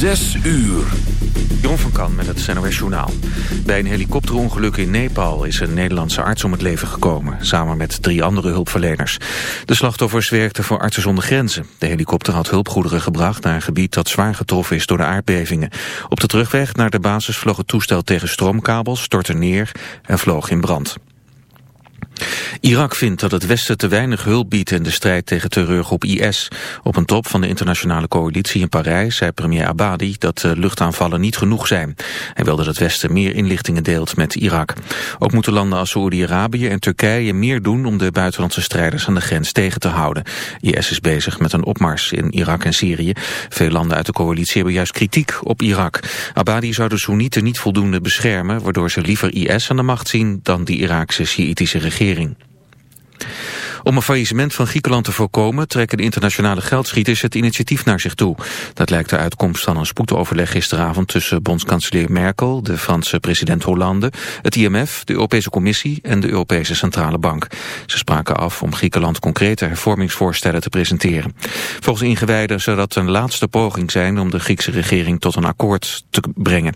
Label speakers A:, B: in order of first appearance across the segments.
A: Zes uur.
B: Jon van Kan met het NOS Journaal. Bij een helikopterongeluk in Nepal is een Nederlandse arts om het leven gekomen... samen met drie andere hulpverleners. De slachtoffers werkten voor Artsen zonder Grenzen. De helikopter had hulpgoederen gebracht naar een gebied dat zwaar getroffen is door de aardbevingen. Op de terugweg naar de basis vloog het toestel tegen stroomkabels, stortte neer en vloog in brand. Irak vindt dat het Westen te weinig hulp biedt in de strijd tegen terreurgroep IS. Op een top van de internationale coalitie in Parijs zei premier Abadi dat luchtaanvallen niet genoeg zijn. Hij wil dat het Westen meer inlichtingen deelt met Irak. Ook moeten landen als Saoedi-Arabië en Turkije meer doen om de buitenlandse strijders aan de grens tegen te houden. IS is bezig met een opmars in Irak en Syrië. Veel landen uit de coalitie hebben juist kritiek op Irak. Abadi zou de Soenieten niet voldoende beschermen, waardoor ze liever IS aan de macht zien dan die Iraakse Sjiitische regering regering. Om een faillissement van Griekenland te voorkomen trekken de internationale geldschieters het initiatief naar zich toe. Dat lijkt de uitkomst van een spoedoverleg gisteravond tussen bondskanselier Merkel, de Franse president Hollande, het IMF, de Europese Commissie en de Europese Centrale Bank. Ze spraken af om Griekenland concrete hervormingsvoorstellen te presenteren. Volgens ingewijden zou dat een laatste poging zijn om de Griekse regering tot een akkoord te brengen.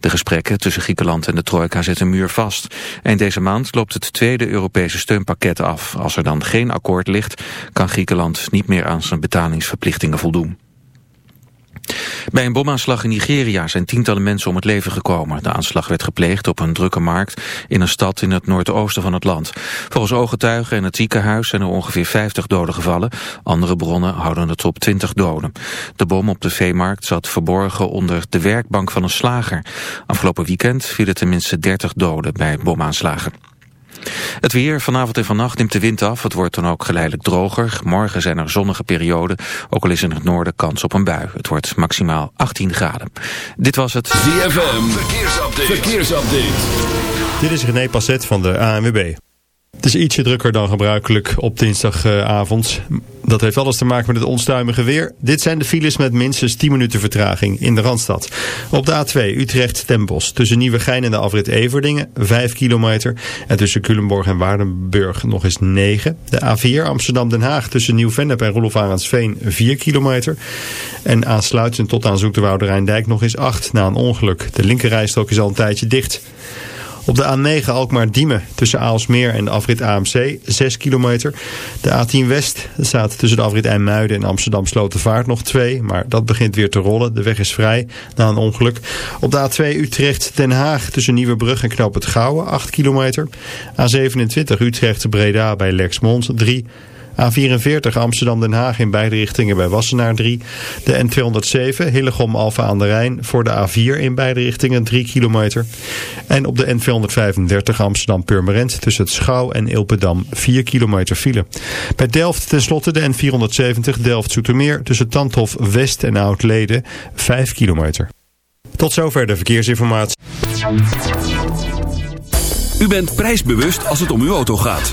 B: De gesprekken tussen Griekenland en de Trojka zetten muur vast. Eind deze maand loopt het tweede Europese steunpakket af. Als er dan geen akkoord ligt, kan Griekenland niet meer aan zijn betalingsverplichtingen voldoen. Bij een bomaanslag in Nigeria zijn tientallen mensen om het leven gekomen. De aanslag werd gepleegd op een drukke markt in een stad in het noordoosten van het land. Volgens ooggetuigen en het ziekenhuis zijn er ongeveer 50 doden gevallen. Andere bronnen houden het op 20 doden. De bom op de veemarkt zat verborgen onder de werkbank van een slager. Afgelopen weekend vielen tenminste 30 doden bij bomaanslagen. Het weer, vanavond en vannacht neemt de wind af. Het wordt dan ook geleidelijk droger. Morgen zijn er zonnige perioden. Ook al is in het noorden kans op een bui. Het wordt maximaal 18 graden. Dit was het
A: ZFM. Verkeersupdate. Verkeersupdate.
C: Dit is René Passet van de ANWB. Het is ietsje drukker dan gebruikelijk op dinsdagavond. Dat heeft alles te maken met het onstuimige weer. Dit zijn de files met minstens 10 minuten vertraging in de Randstad. Op de A2 Utrecht-Den Bosch tussen Nieuwegein en de afrit Everdingen 5 kilometer. En tussen Culemborg en Waardenburg nog eens 9. De A4 Amsterdam-Den Haag tussen Nieuw-Vennep en Roelof Arendsveen 4 kilometer. En aansluitend tot aan Zoeterwoude Rijndijk nog eens 8 na een ongeluk. De linkerrijstrook is al een tijdje dicht. Op de A9 Alkmaar-Diemen tussen Aalsmeer en de afrit AMC 6 kilometer. De A10 West staat tussen de afrit IJmuiden en Amsterdam Slotenvaart nog 2. Maar dat begint weer te rollen. De weg is vrij na een ongeluk. Op de A2 Utrecht-Den Haag tussen Nieuwebrug en Knoop het Gouwen 8 kilometer. A27 Utrecht-Breda bij Lexmond 3 A44 Amsterdam-Den Haag in beide richtingen bij Wassenaar 3. De N207 Hillegom-Alfa aan de Rijn voor de A4 in beide richtingen 3 kilometer. En op de N235 Amsterdam-Purmerend tussen het Schouw en Ilpendam 4 kilometer file. Bij Delft tenslotte de N470 Delft-Zoetermeer tussen Tandhof West en Oud-Leden 5 kilometer. Tot zover de verkeersinformatie.
A: U bent prijsbewust als het om uw auto gaat.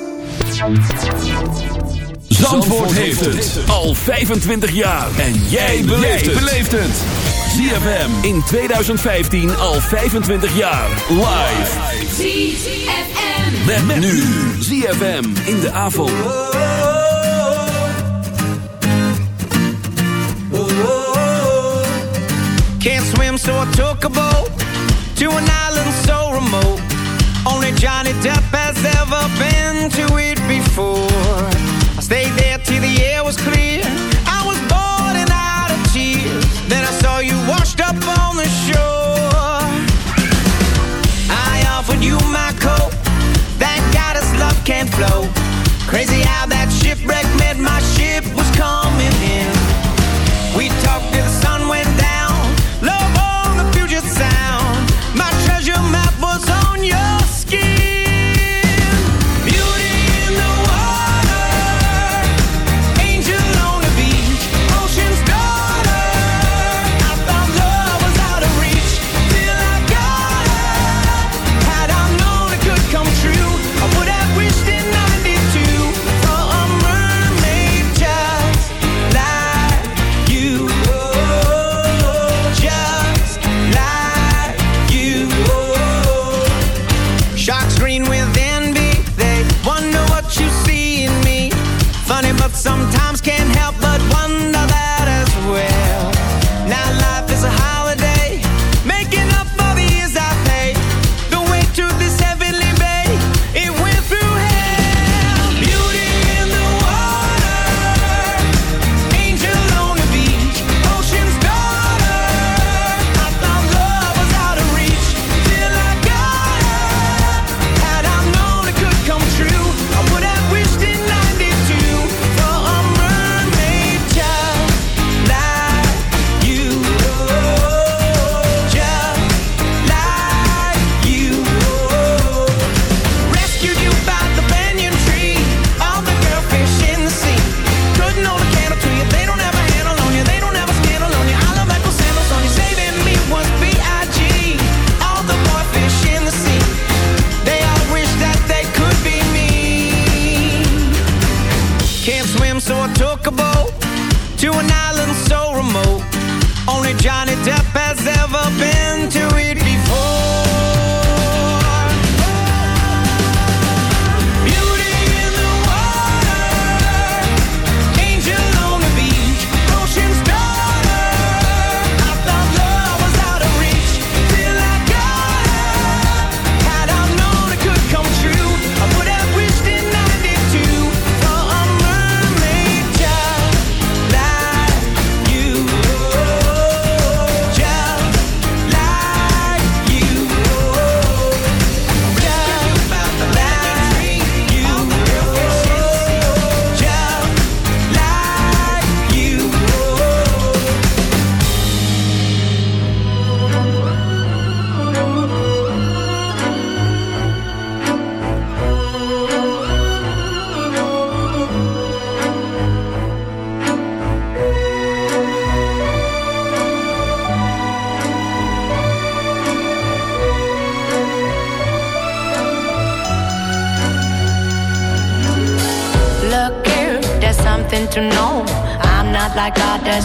A: Zandvoort heeft het al 25 jaar. En jij beleeft het. ZFM in 2015 al 25 jaar. Live.
D: ZFM.
A: Met, met nu. ZFM in de avond.
E: Can't swim so I took a boat To an island so remote Only Johnny Depp has ever been to it before. I stayed there till the air was clear. I was bored and out of tears. Then I saw you washed up on the shore. I offered you my coat. Thank God his love can't flow. Crazy how that shipwreck meant my ship was coming in. We talked to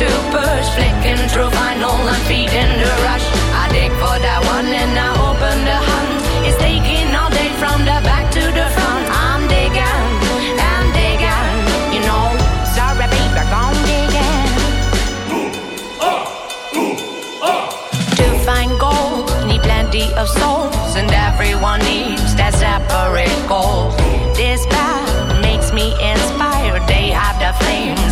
F: tubers flicking through vinyl. I'm feeding the rush. I dig for that one and I open the hunt. It's taking all day from the back to the front. I'm digging, I'm digging. You know, sorry, baby, I'm digging. Ooh, uh, ooh, uh. To find gold, need plenty of souls, and everyone needs that separate goal. This path makes me inspired. They have the flames.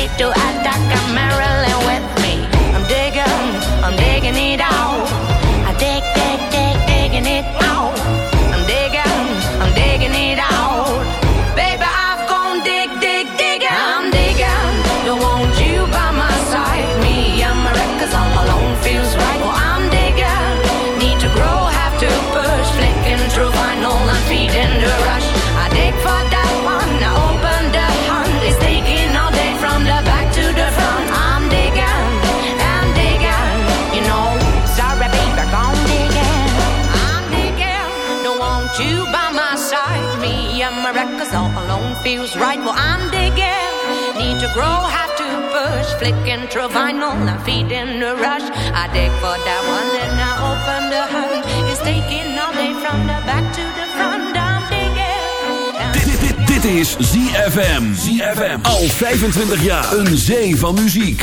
F: sleep? Do I. Flicking through vinyl, I'm feeding the rush. I dig for that one, then I open the hood. It's taking all day from the back to the front. I'm digging.
A: Dit, dit, dit is ZFM. ZFM. Al 25 jaar. Een zee van muziek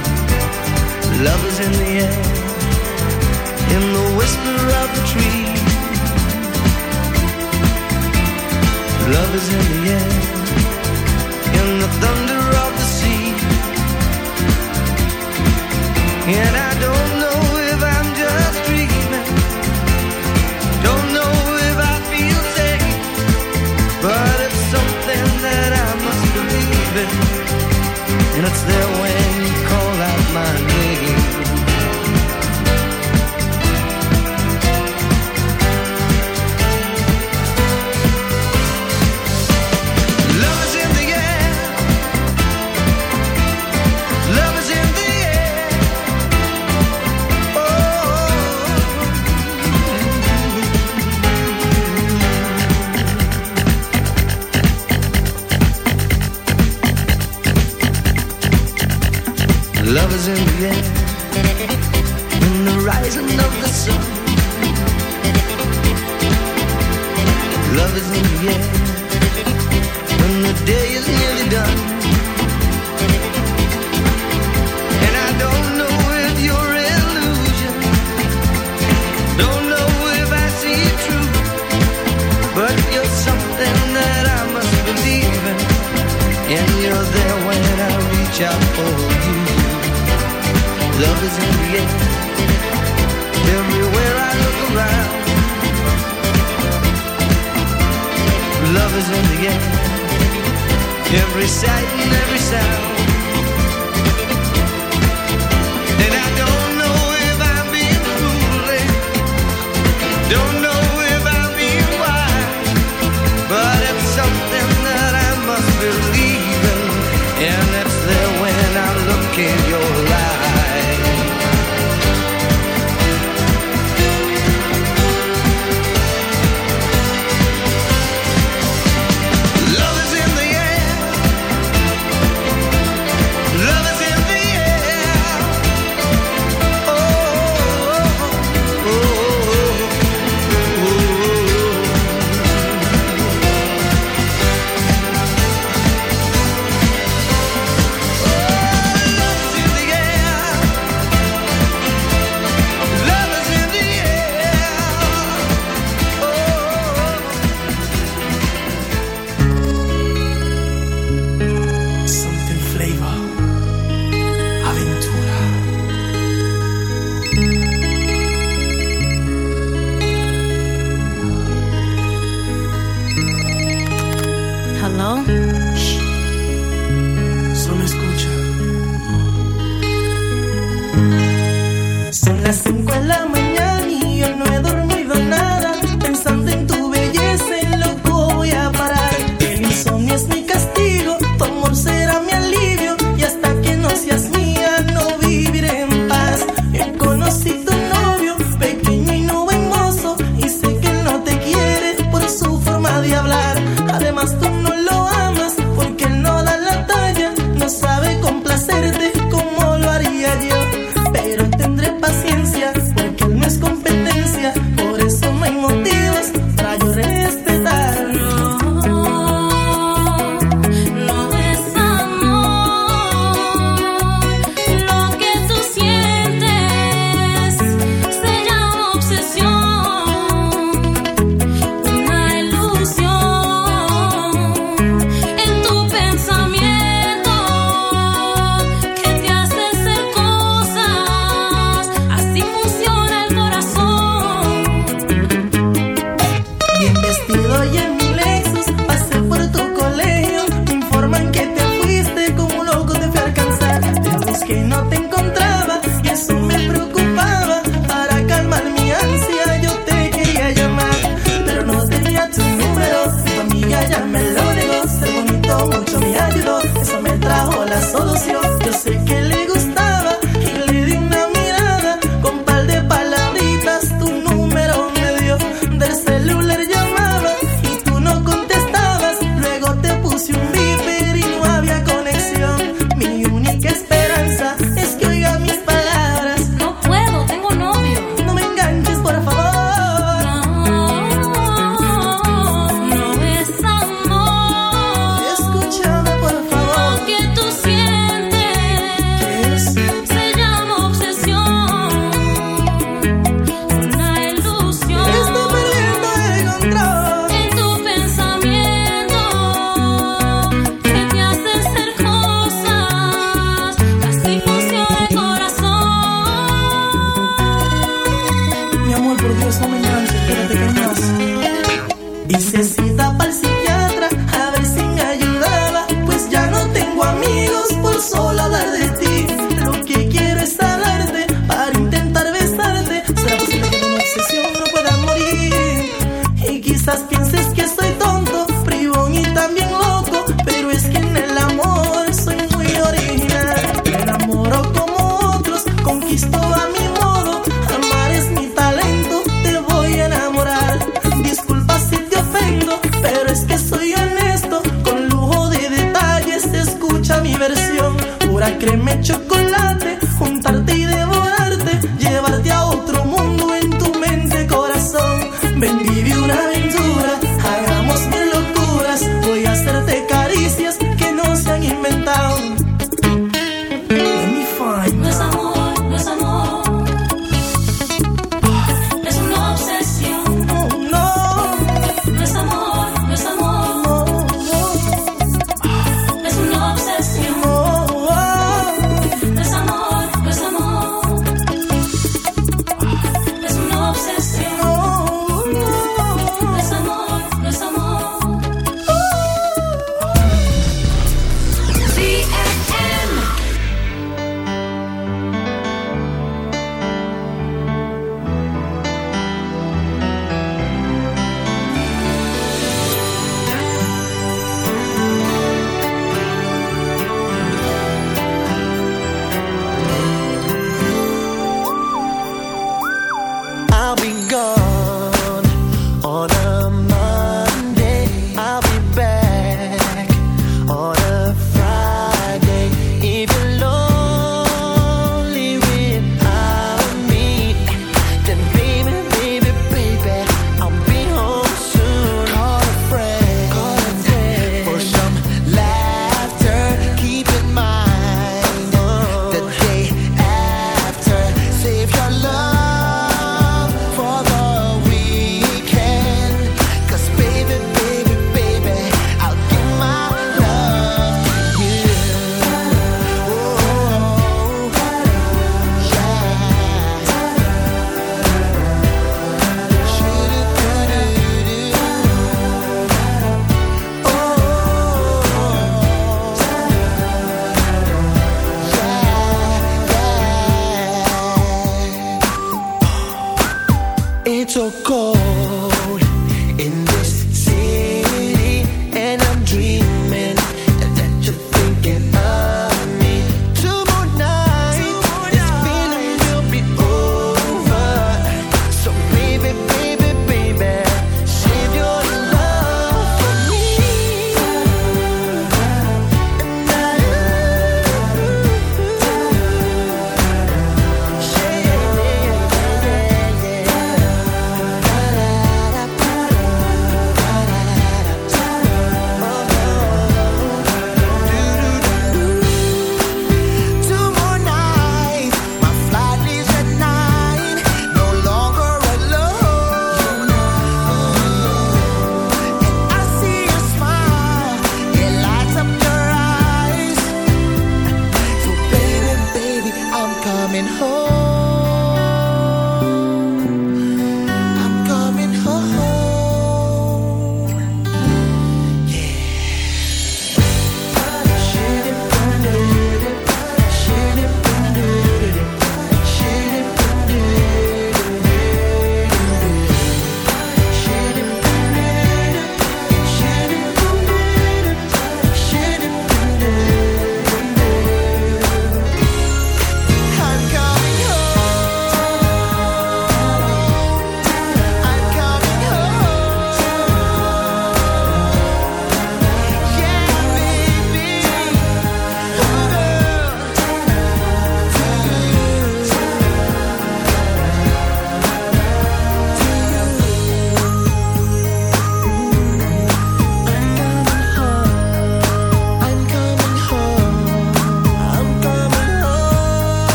G: Love is in the air, in the whisper of the tree. Love is in the air, in the thunder of the sea. And I don't know if I'm just dreaming, don't know if I feel safe, but it's something that I must believe in, and it's there when Love is in the air, when the day is nearly done. And I don't know if you're illusion, don't know if I see true, but you're something that I must believe in, and you're there when I reach out for you. Love is in the air. Everywhere I look around. Love is in the air. Every sight and every sound.
H: Son las 5 de la mañana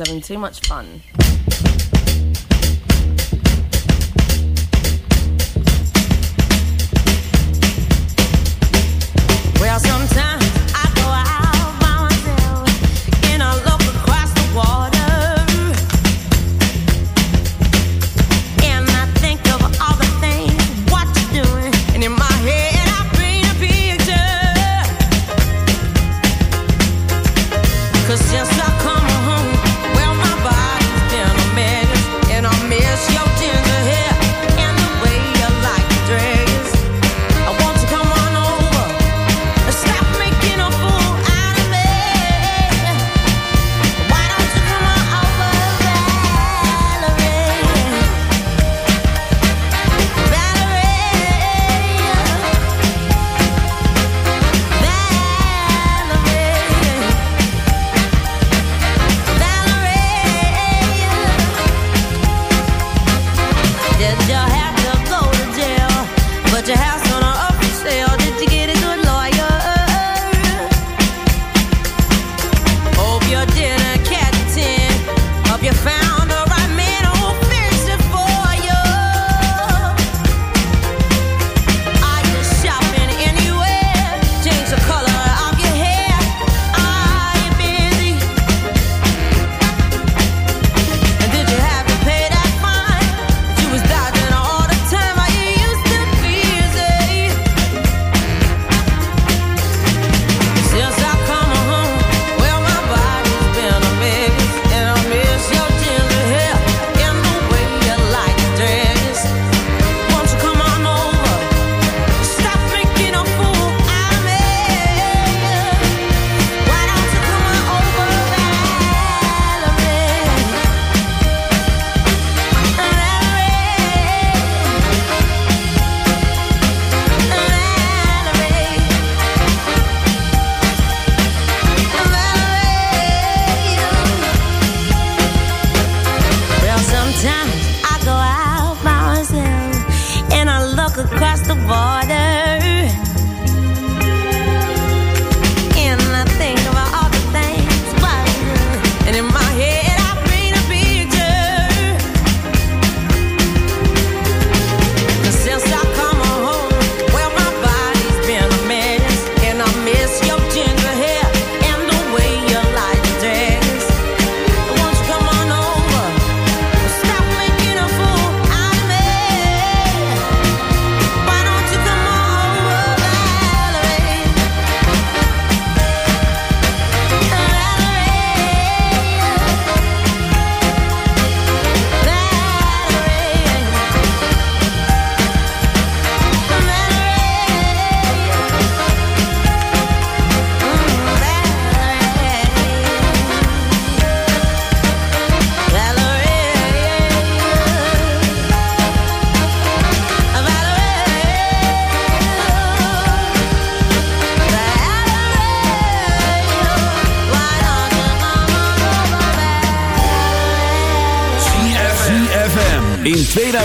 I: having too much fun.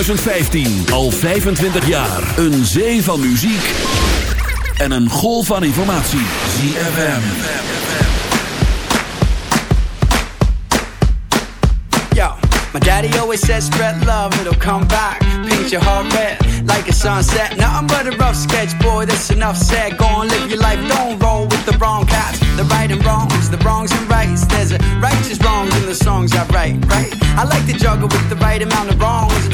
A: 2015 al 25 jaar. Een zee van muziek en een golf van informatie. ZFM.
J: Yo, my daddy always says spread love, it'll come back. Paint your heart red like a sunset. Nothing but a rough sketch, boy, that's enough said. Go on, live your life, don't roll with the wrong cats. The right and wrongs, the wrongs and rights. There's a righteous wrongs in the songs I write, right? I like to juggle with the right amount of wrongs. I'm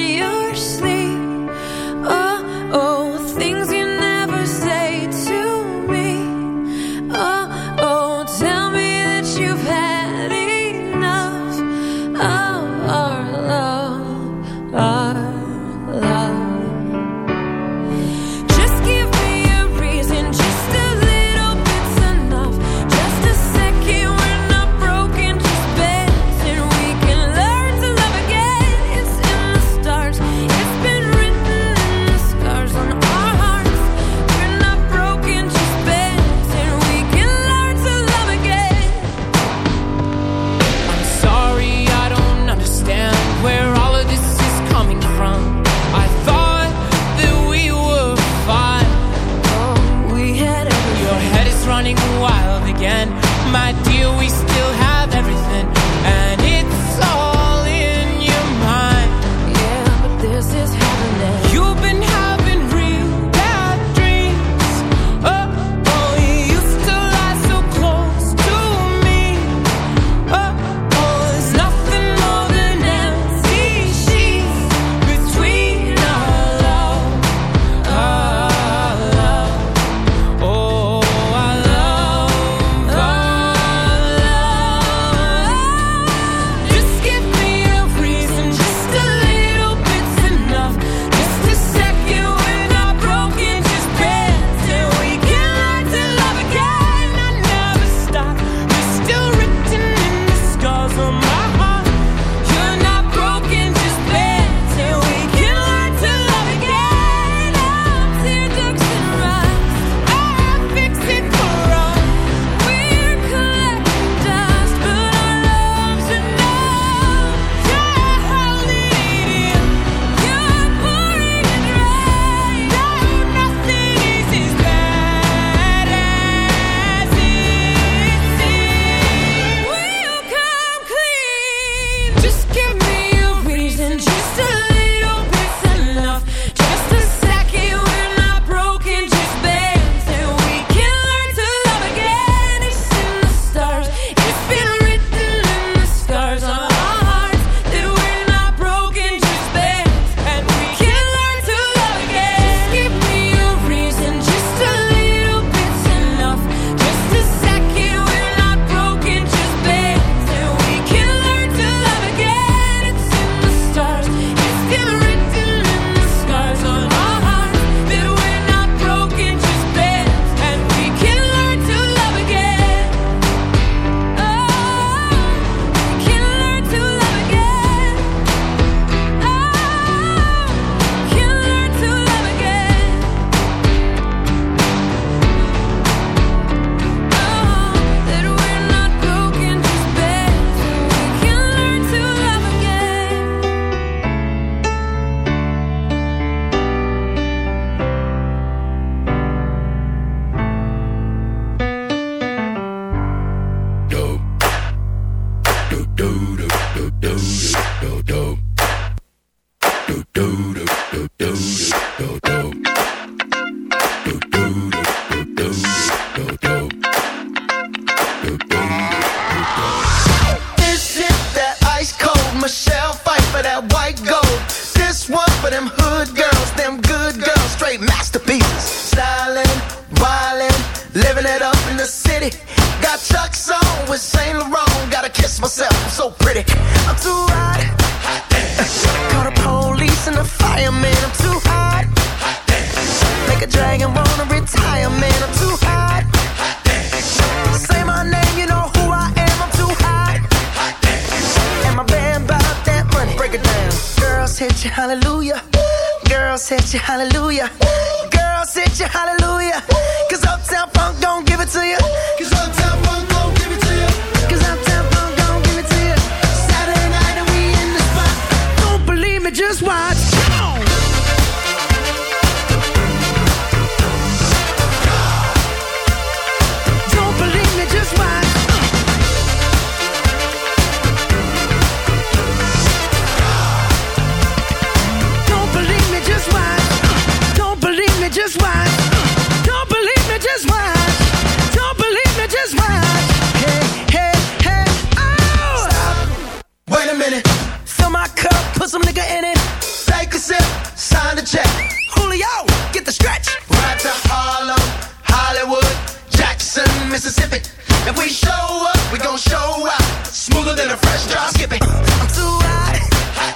K: Mississippi. If we show up, we gon' show out. Smoother than a fresh drop. Skip it. I'm too hot. hot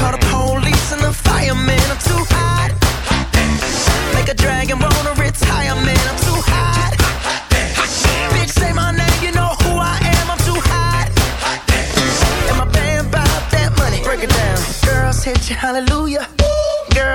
K: Call the police and the fireman. I'm too hot. hot Make a dragon roll a retirement. I'm too hot. hot Bitch, say my name, you know who I am. I'm too hot. hot and my band that money. Break it down. Girls hit hallelujah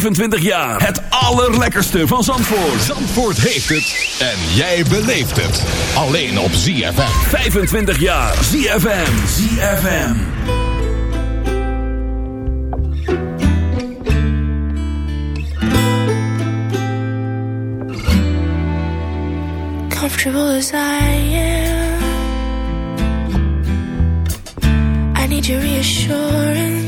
A: 25 jaar. Het allerlekkerste van Zandvoort.
L: Zandvoort heeft het en jij beleeft het. Alleen op ZFM.
A: 25 jaar. ZFM. ZFM.
D: comfortable as I am. I need your reassurance.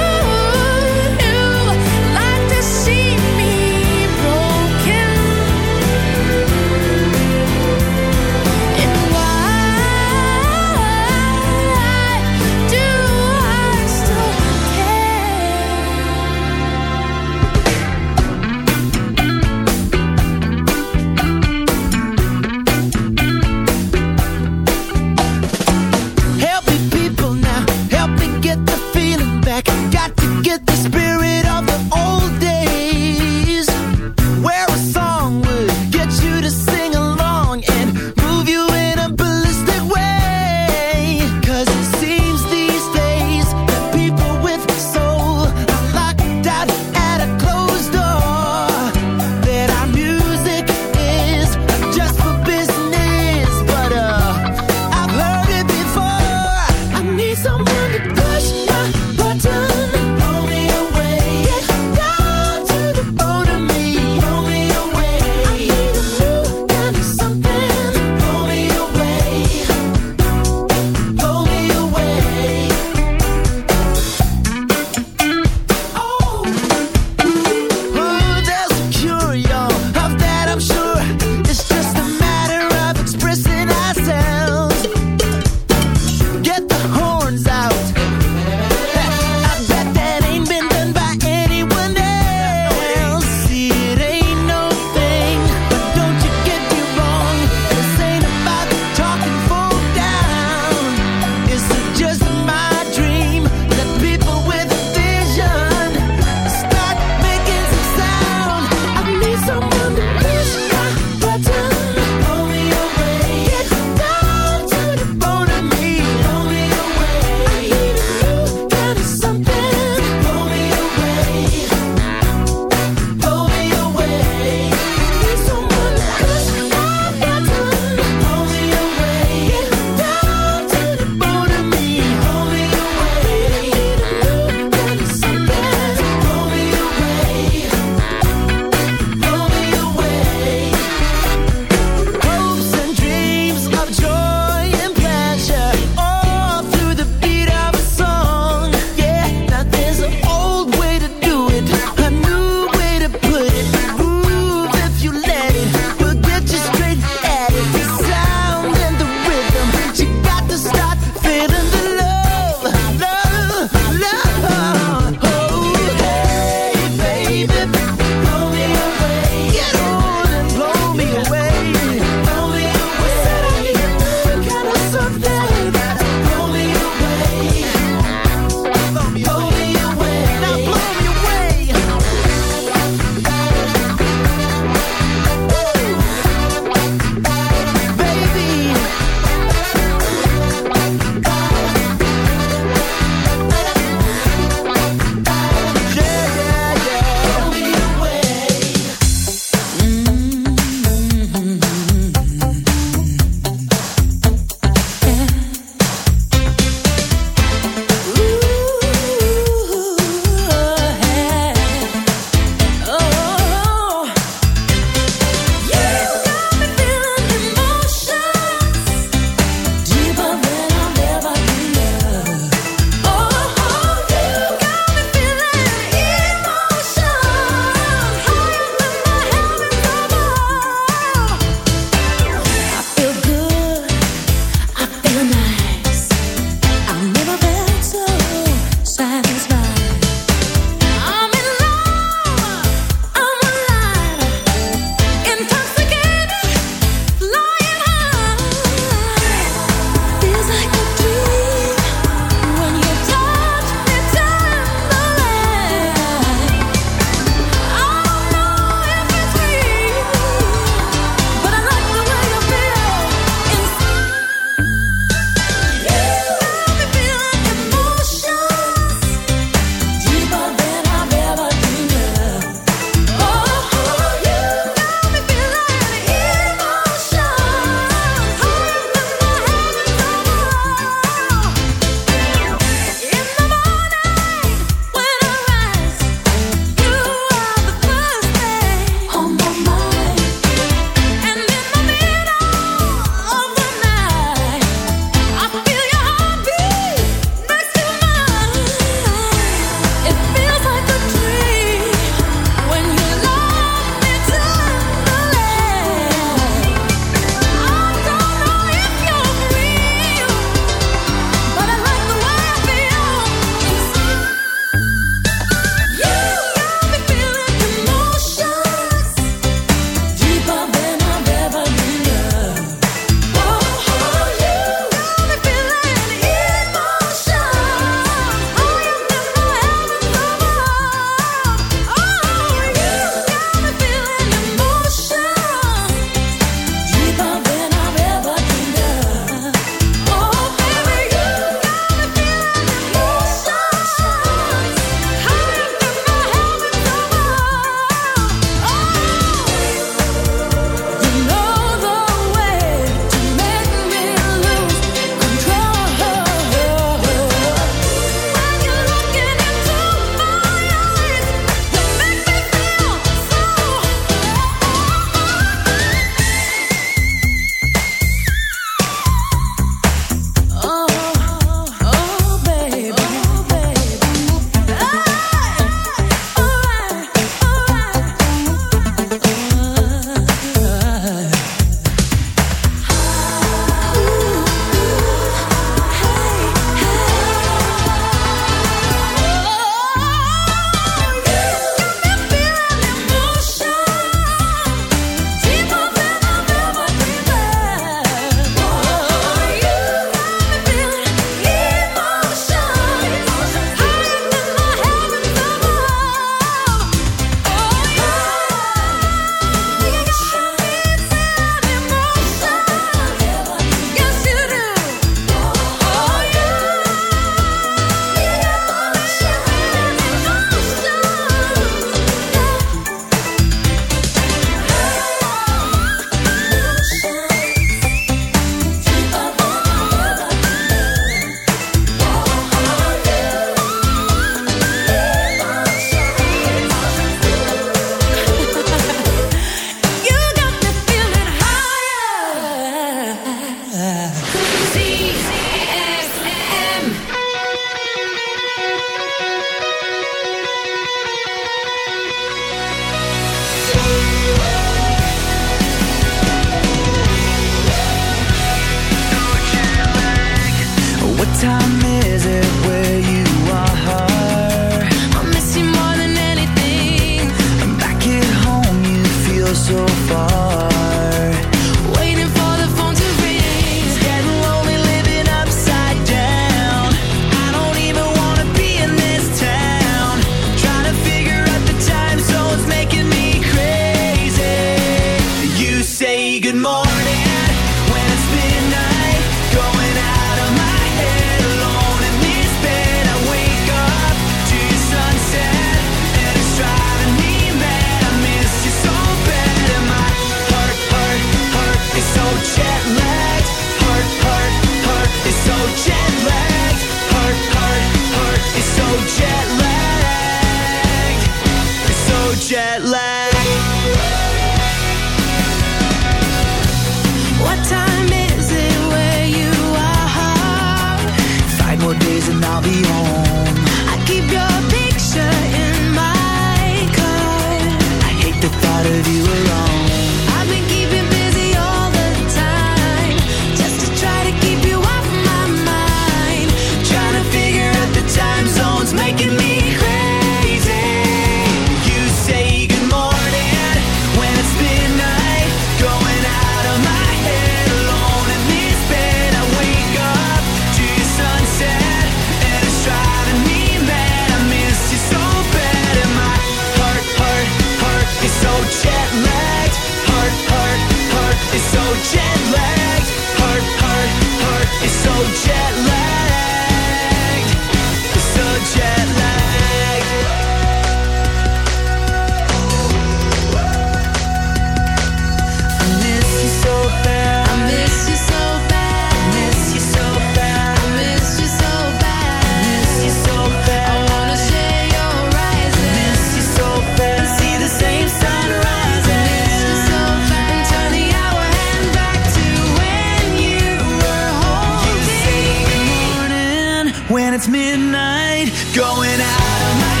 J: when it's midnight, going out of my